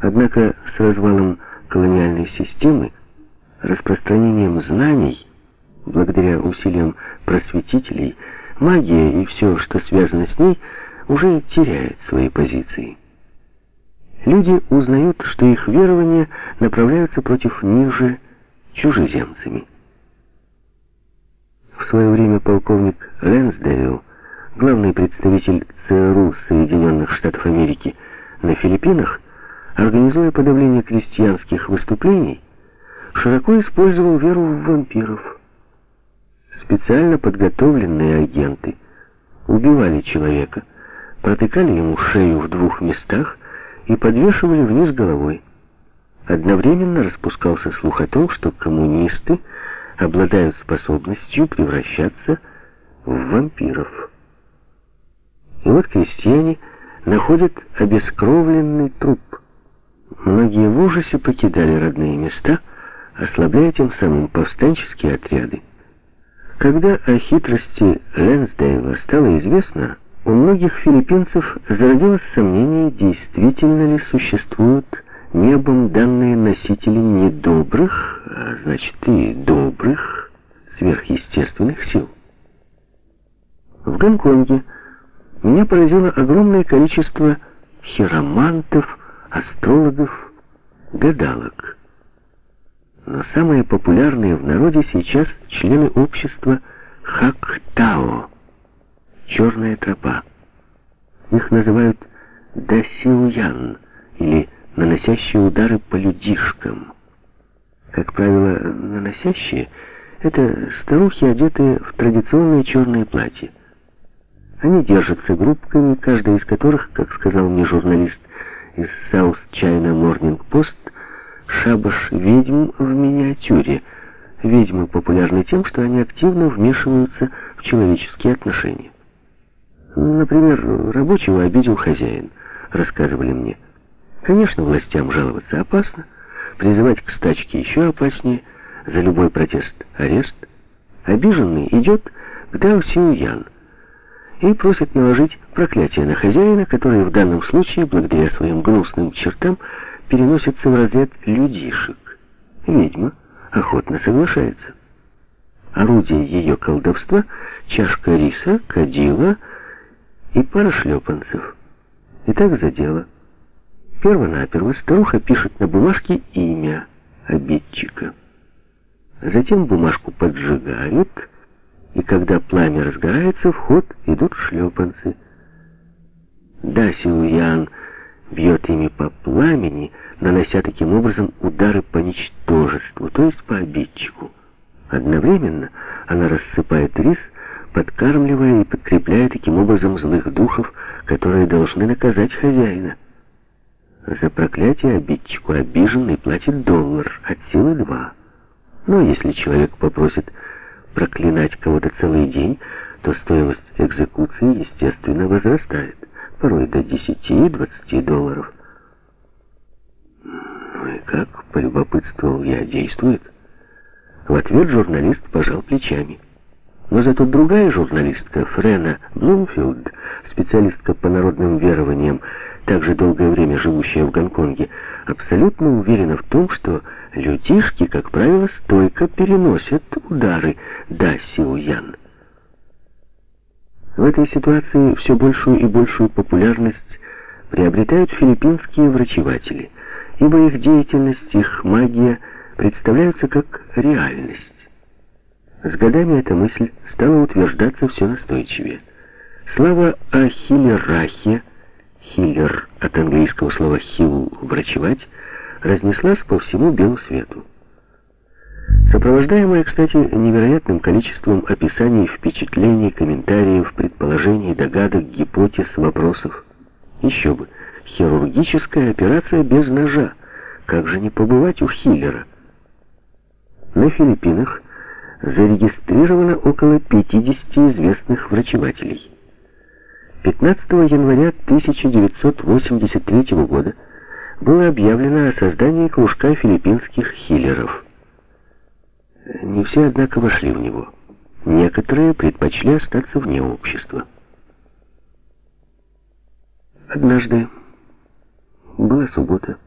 Однако с развалом колониальной системы, распространением знаний, благодаря усилиям просветителей, магия и все, что связано с ней, уже теряет свои позиции. Люди узнают, что их верования направляются против них же чужеземцами. В свое время полковник Лэнсдейл, главный представитель ЦРУ Соединенных Штатов Америки на Филиппинах, организуя подавление крестьянских выступлений, широко использовал веру в вампиров. Специально подготовленные агенты убивали человека, протыкали ему шею в двух местах и подвешивали вниз головой. Одновременно распускался слух о том, что коммунисты обладают способностью превращаться в вампиров. И вот крестьяне находят обескровленный труп. Многие в ужасе покидали родные места, ослабляя тем самым повстанческие отряды. Когда о хитрости Лэнсдейла стало известно, у многих филиппинцев зародилось сомнение, действительно ли существуют небом данные носители недобрых, а значит и добрых, сверхъестественных сил. В Гонконге меня поразило огромное количество хиромантов, астрологов, гадалок. Но самые популярные в народе сейчас члены общества Хактао, черная тропа. Их называют Дасиуян или наносящие удары по людишкам. Как правило, наносящие — это старухи, одетые в традиционные черные платья. Они держатся группками, каждая из которых, как сказал мне журналист из South China Morning Post, шабаш ведьм в миниатюре. Ведьмы популярны тем, что они активно вмешиваются в человеческие отношения. Например, рабочего обидел хозяин, рассказывали мне. Конечно, властям жаловаться опасно, призывать к стачке еще опаснее, за любой протест арест. Обиженный идет к Дао Синьян и просит наложить проклятие на хозяина, который в данном случае, благодаря своим гнусным чертам, переносится в разряд людишек. Ведьма охотно соглашается. Орудие ее колдовства — чашка риса, кадила и пара шлепанцев. И так за дело. Первонаперво старуха пишет на бумажке имя обидчика. Затем бумажку поджигают, и когда пламя разгорается, в ход идут шлепанцы. Да, Силуян бьет ими по пламени, нанося таким образом удары по ничтожеству, то есть по обидчику. Одновременно она рассыпает рис, подкармливая и подкрепляя таким образом злых духов, которые должны наказать хозяина. За проклятие обидчику обиженный платит доллар, от силы два. Но если человек попросит проклинать кого-то целый день, то стоимость экзекуции, естественно, возрастает, порой до 10-20 долларов. Ну и как, полюбопытствовал я, действует? В ответ журналист пожал плечами. Но зато другая журналистка, Френа Блумфилд, специалистка по народным верованиям, также долгое время живущая в Гонконге, абсолютно уверена в том, что людишки, как правило, стойко переносят удары Да Сиуян. В этой ситуации все большую и большую популярность приобретают филиппинские врачеватели, ибо их деятельность, их магия представляются как реальность. С годами эта мысль стала утверждаться все настойчивее. Слава о Хилерахе «хиллер» от английского слова «хилл» — «врачевать», разнеслась по всему белу свету. Сопровождаемая, кстати, невероятным количеством описаний, впечатлений, комментариев, предположений, догадок, гипотез, вопросов. Еще бы, хирургическая операция без ножа. Как же не побывать у Хиллера? На Филиппинах зарегистрировано около 50 известных врачевателей. 15 января 1983 года было объявлено о создании кружка филиппинских хиллеров. Не все, однако, вошли в него. Некоторые предпочли остаться вне общества. Однажды, была суббота,